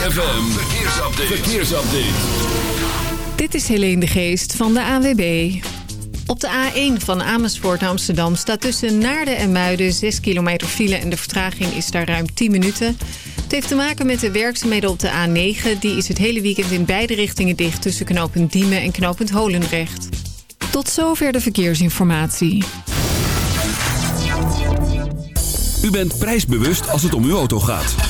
ZFM, verkeersupdate. verkeersupdate. Dit is Helene de Geest van de AWB. Op de A1 van Amersfoort naar Amsterdam staat tussen Naarden en Muiden 6 kilometer file en de vertraging is daar ruim 10 minuten. Het heeft te maken met de werkzaamheden op de A9. Die is het hele weekend in beide richtingen dicht tussen knooppunt Diemen en knooppunt Holendrecht. Tot zover de verkeersinformatie. U bent prijsbewust als het om uw auto gaat.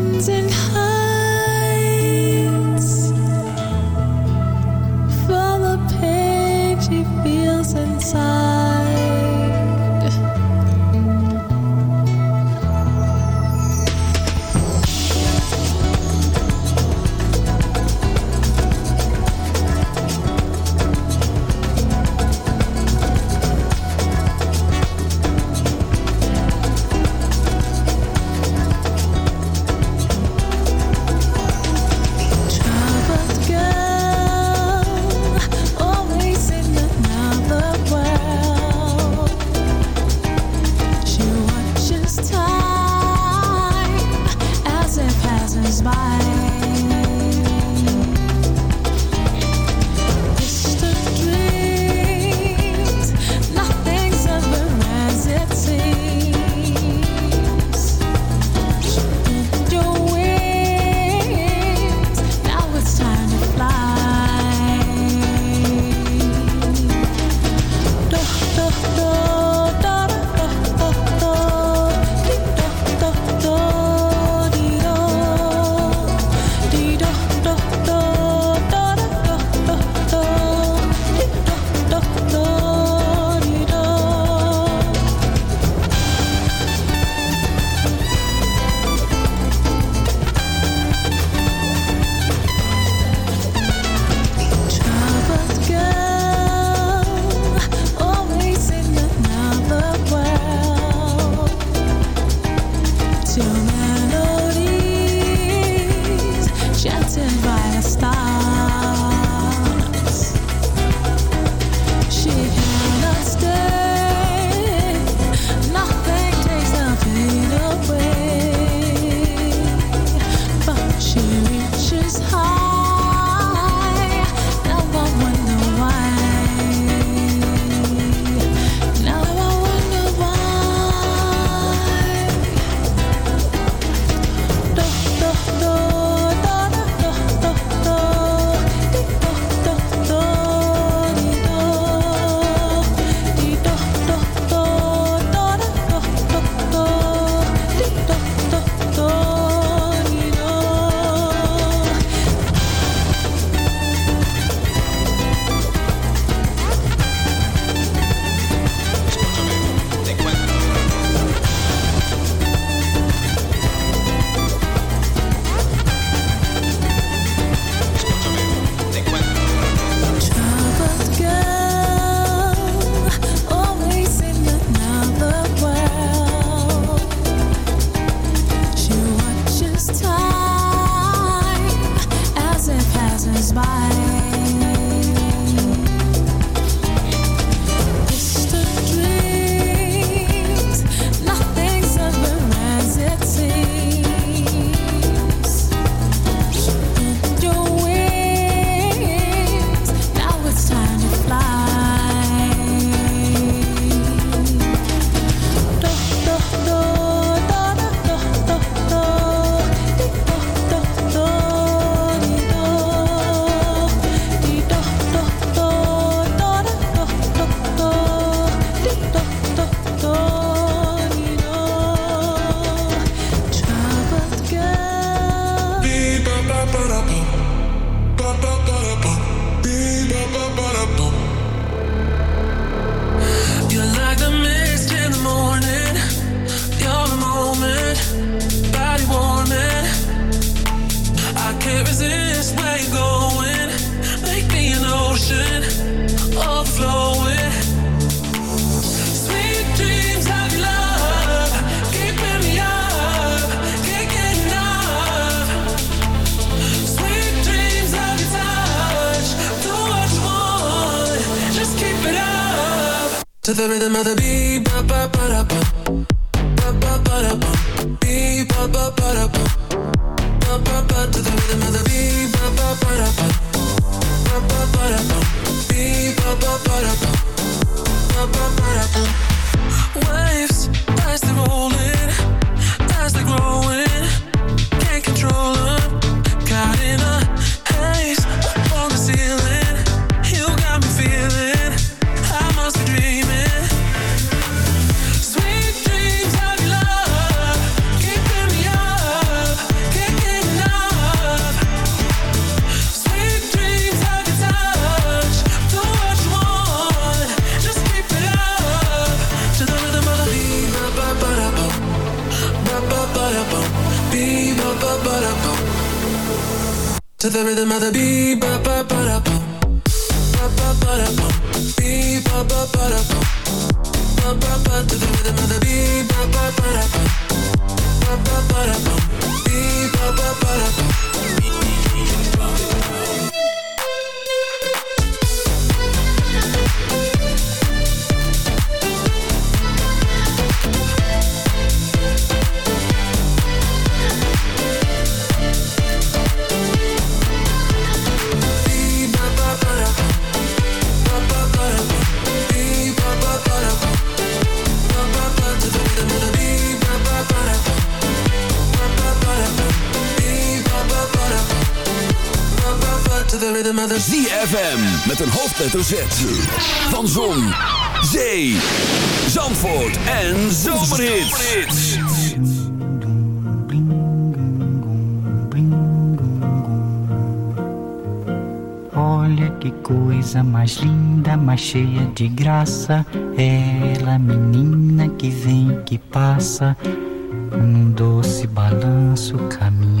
To the rhythm of the beat, ba ba ba da bum, ba ba ba da bum, beat ba ba ba da bum, ba ba ba. To the rhythm of the beat, ba ba ba da bum, ba ba ba da bum, beat ba ba ba da bum, ba ba ba da bum. ZFM met een hoofdletter Z. Van Zon, Zee, Zandvoort en Zomerhits. Olha que coisa mais linda, mais cheia de graça. Ela, menina que vem, que passa, num doce balanço, caminho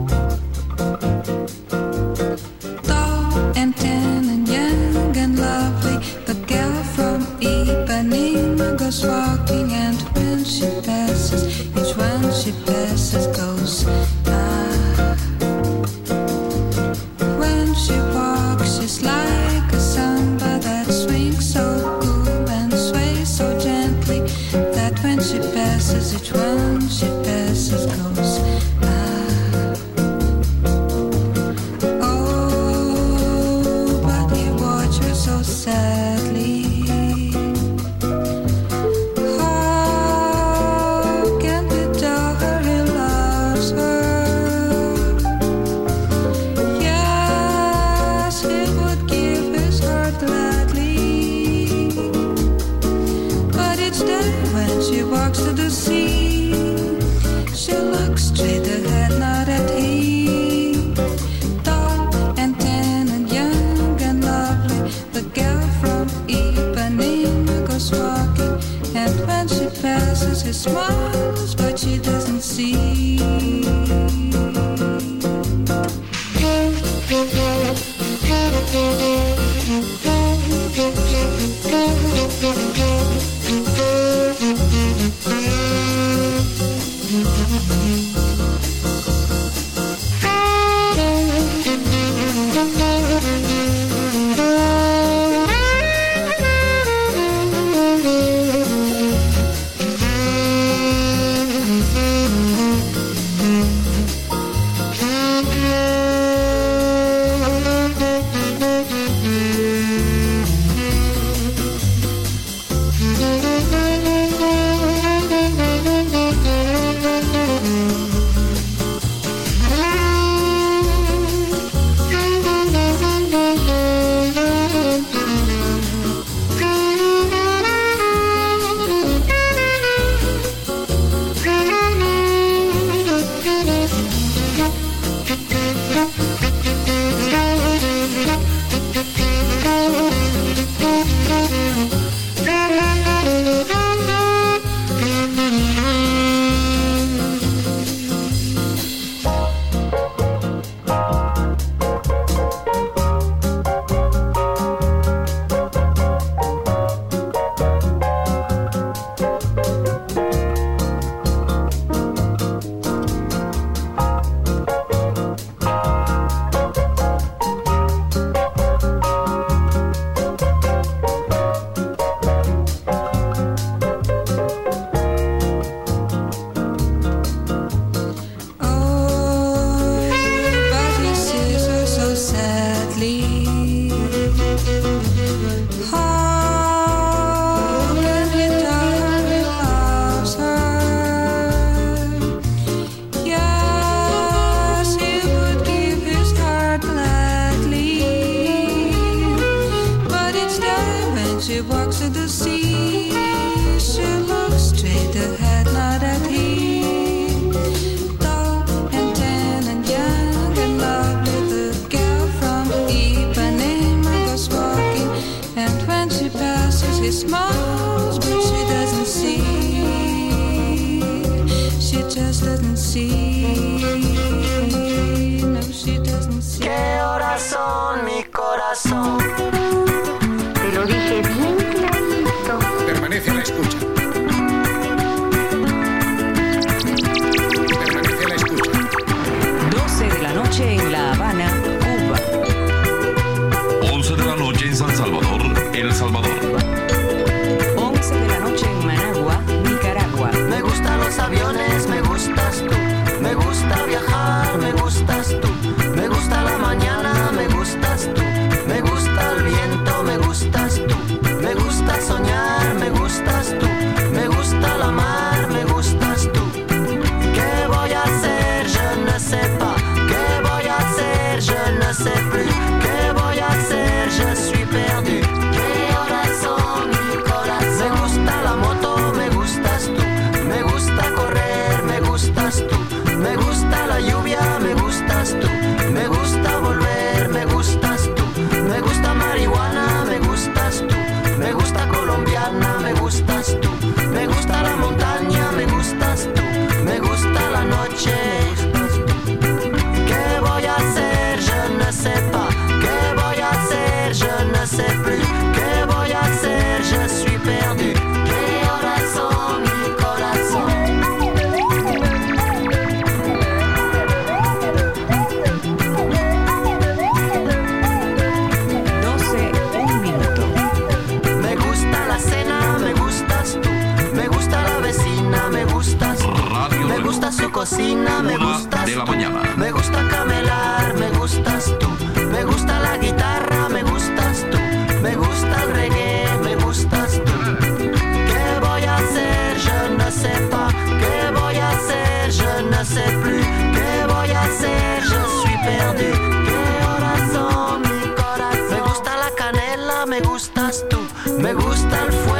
Me gusta el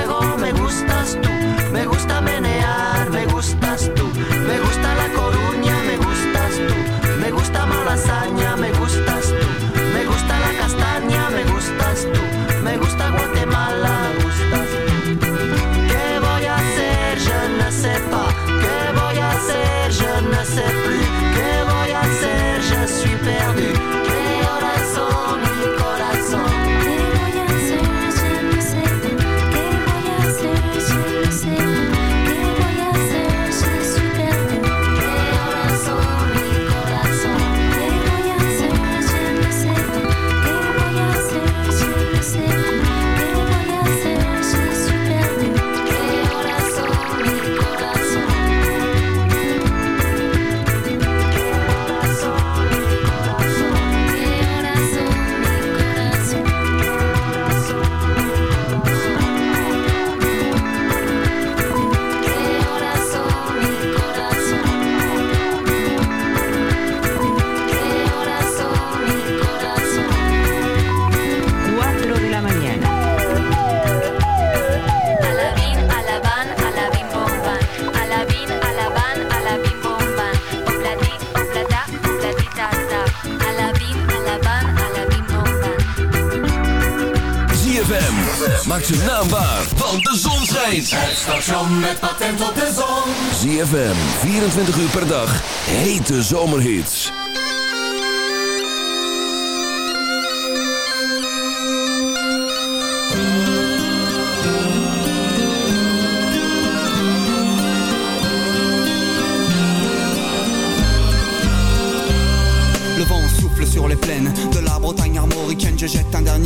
Van want de zon schijnt. Het station met patent op de zon. ZFM, 24 uur per dag, hete zomerhits. Le vent souffle sur les plaines de la Bretagne armoricaine, je jette un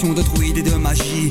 potion de et de magie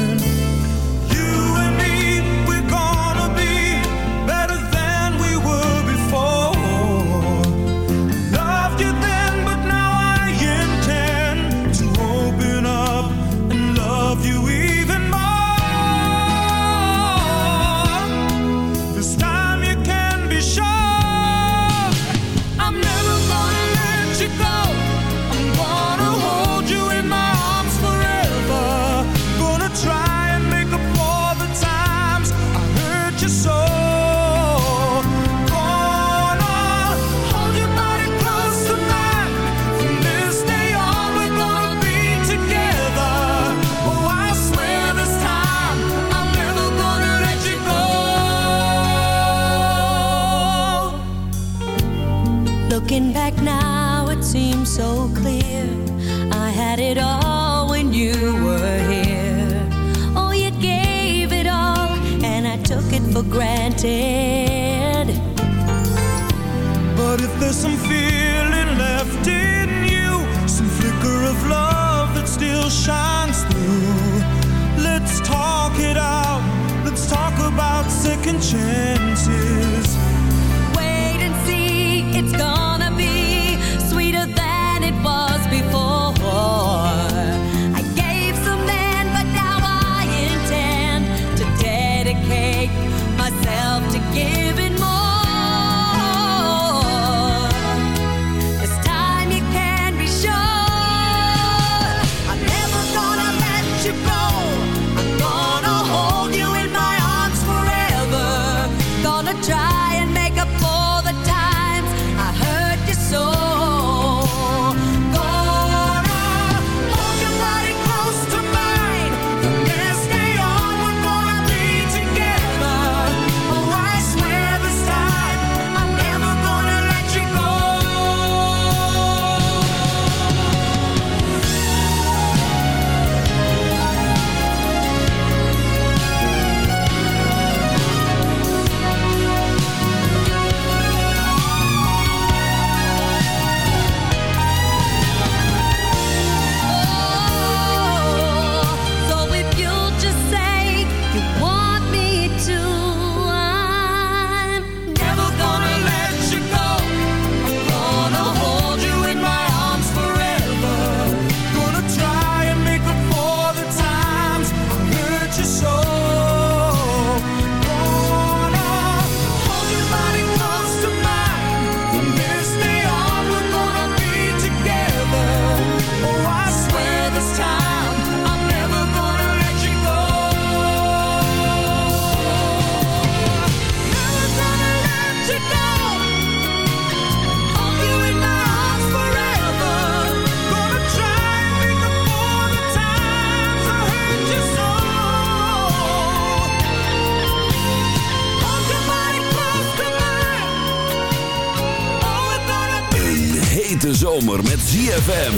Beleef de zomer met ZFM.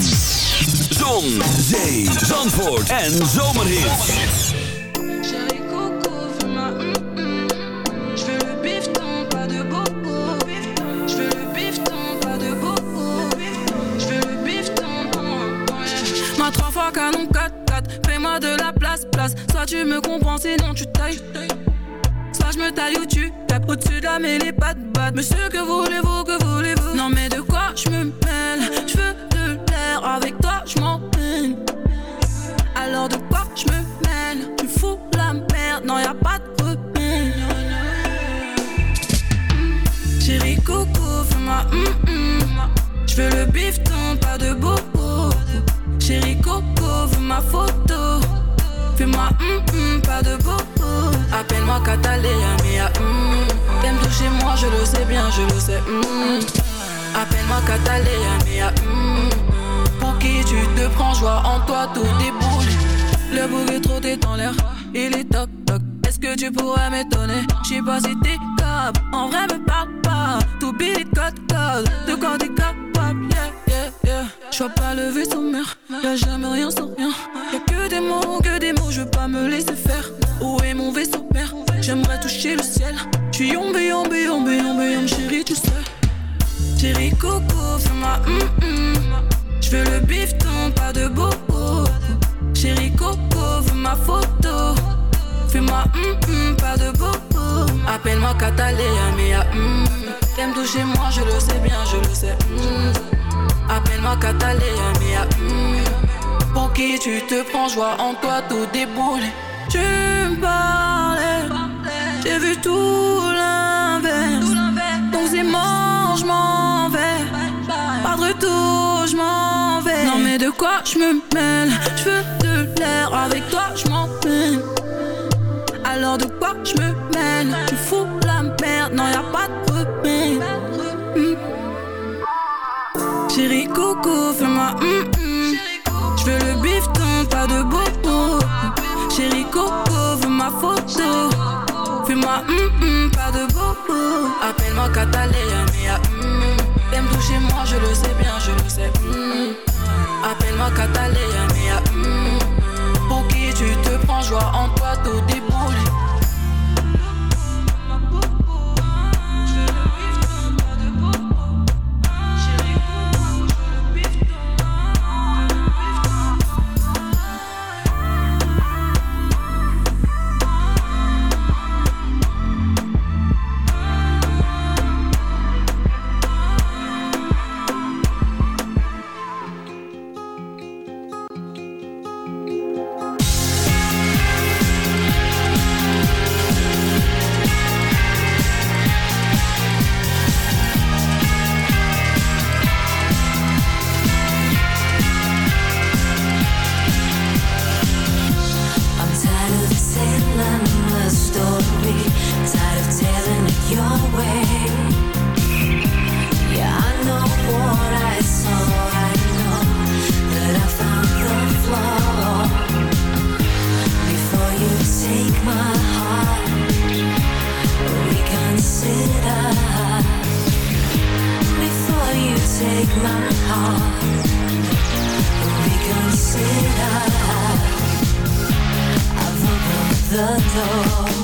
Zon, zee, zandvoort en zomerhit. Ma 3 zomerhits. canon 4-4 Fais-moi de la place, place Soit tu me comprends, sinon tu tailles Soit je me taille ou tu tapes Au-dessus de la mêlée, pas de batte Monsieur, que voulez-vous, que voulez-vous Non, mais de quoi je me mêle? Je veux de l'air, avec toi je peine. Alors de quoi je me mêle? Tu fous la merde, non y'a pas de repère Chérie Coco, fais-moi hum hum Je veux le bifton, pas de bobo Chérie Coco, ma photo. Fais-moi hum, pas de bobo Appelle-moi Catalina, mia T'aimes toucher moi, je le sais bien, je le sais Appelle-moi Catalina, mia hum Pour qui tu te prends, joie en toi, tout déboule. Le bouc est trop t'es dans l'air, il est toc toc Est-ce que tu pourrais m'étonner? J'sais pas si t'es capable, en vrai me parle pas. T'oublies les codes codes, de quoi t'es capable? Yeah, yeah, yeah. J'vois pas le vaisseau mère, y'a jamais rien sans rien. Y'a que des mots, que des mots, je veux pas me laisser faire. Où est mon vaisseau mère J'aimerais toucher le ciel. J'suis yombe, yombe, yombe, yombe, yombe, chérie, tu sais Chérie Coco, fais-moi hum hum Je veux le bifton, pas de bobo Chérie Coco, veux ma photo. Fais-moi hum hum, pas de bobo Appelle-moi Catalina, mia hum T'aimes toucher moi, je le sais bien, je le sais hum. Appelle-moi Catalina, mia hum Pour qui tu te prends, joie en toi, tout déboule Tu me parlais J'ai vu tout l'inverse. Donc c'est mort, Non mais de quoi je me mêle? Je veux de l'air, avec toi je m'en peine Alors de quoi je me mêle? Tu fous la merde, non y'a pas de repère Hmm. Chérie Coco, fais-moi hum hum Je veux le bifton, pas de bobo Chérie Coco, veux ma photo. Fais-moi hum hum, pas de bobo Appelle-moi Catalina, toucher moi, je le sais bien, je le sais. Hum Appelle-moi Catalina, mia hum Pour qui tu te prends, joie en toi, tout déboule the door.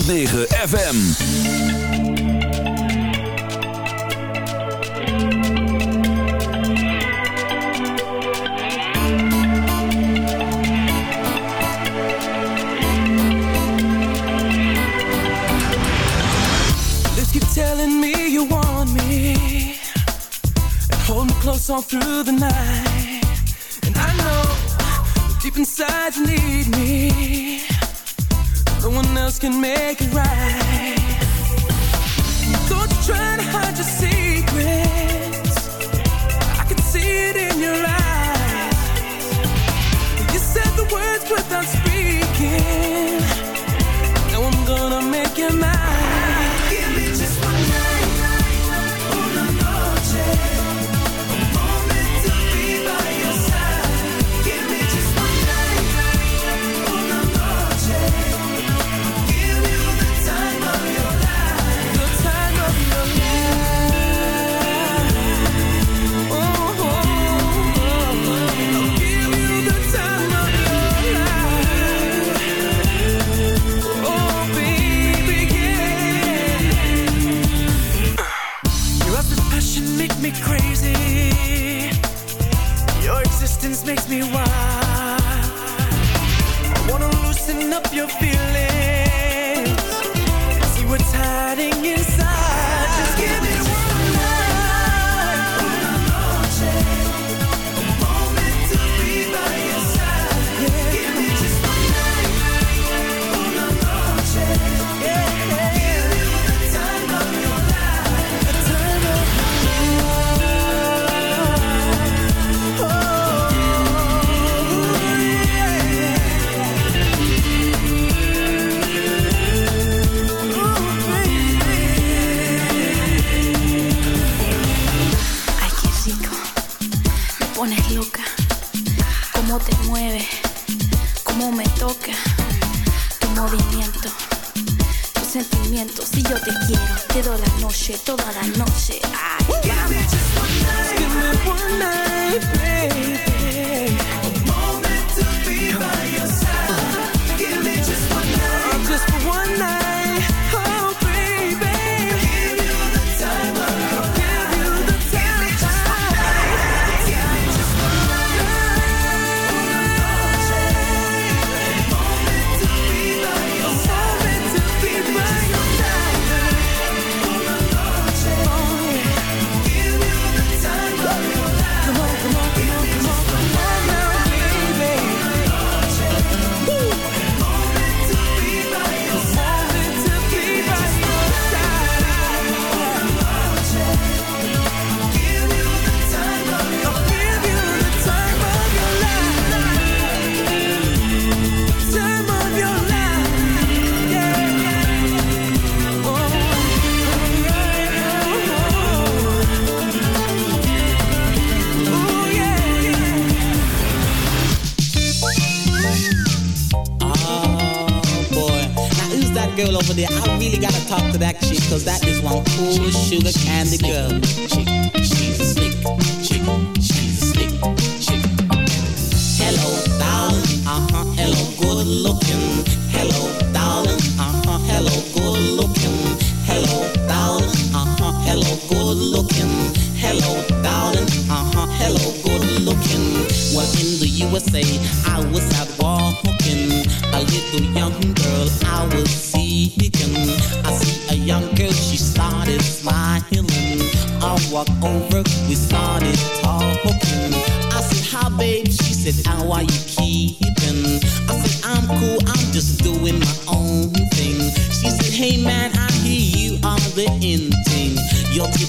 106.9 FM.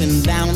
and down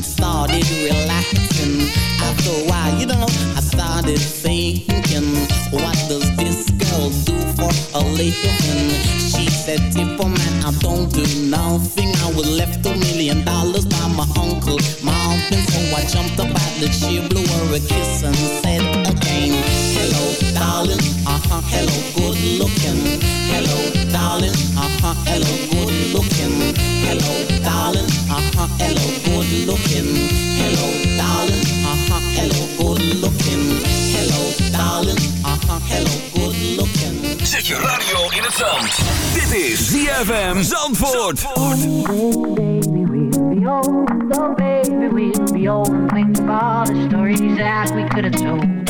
and started relaxing. After a while, you know, I started thinking, what does this girl do for a living? She said, Tipper man, I don't do nothing. I was left a million dollars by my uncle Malcolm. So I jumped up at the chair, blew her a kiss and said again, Hello, darling. Uh-huh, hello, good looking. Hello, darling. Uh-huh, hello, good looking. Hello, darling. Uh-huh, hello, good looking. Hello, darling. Uh-huh, hello, good looking. Hello, darling. Uh-huh, hello, good looking. Zet je radio in het zand. Dit is ZFM Zandvoort. be old, oh baby, we'll be old and think all the stories that we could have told.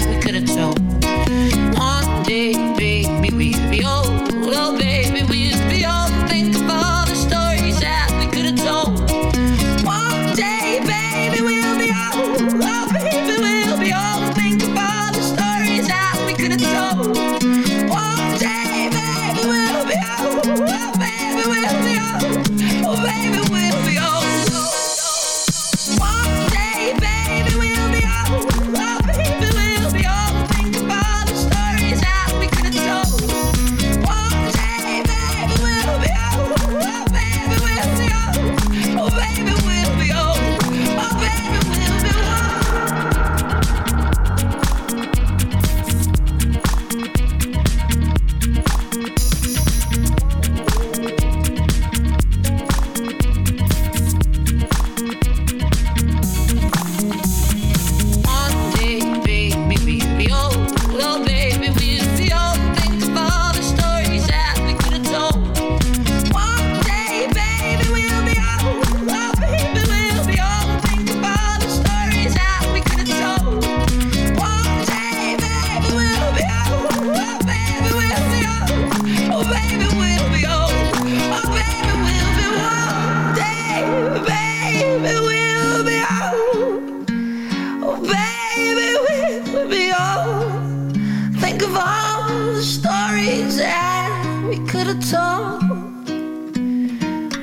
never told.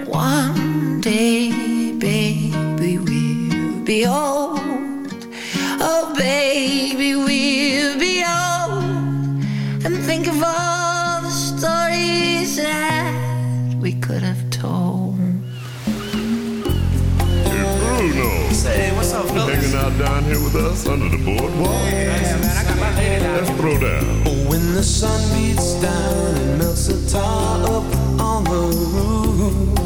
One day, baby, we'll be old. Oh, baby, we'll be old. And think of all the stories that we could have told. Hey, Bruno. Say, what's up, fellas? Hanging out down here with us under the boardwalk. Yeah, man, I got my lady down. Let's throw down. When the sun beats down and melts the tar up on the roof.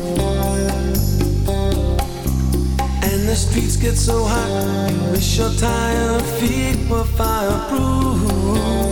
And the streets get so hot, you wish your tired feet were fireproof.